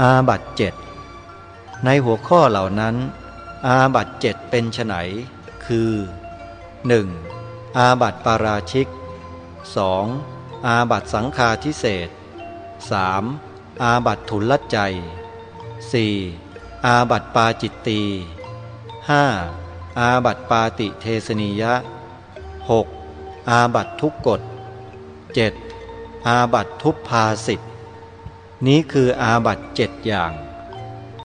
อาบัติเจ็ดในหัวข้อเหล่านั้น อาบัติเจ็ดเป็นไฉนคือ 1. อาบัติปาราชิก 2. อาบัติสังฆาทิเสส 3. อาบัติถุลลัจจัย 4. อาบัติปาจิตตีย์ 5. อาบัติปาฏิเทสนียะ 6. อาบัติทุกกฏ 7. อาบัตทุพภาสิทธ นี้คืออาบัตเจ็ดอย่าง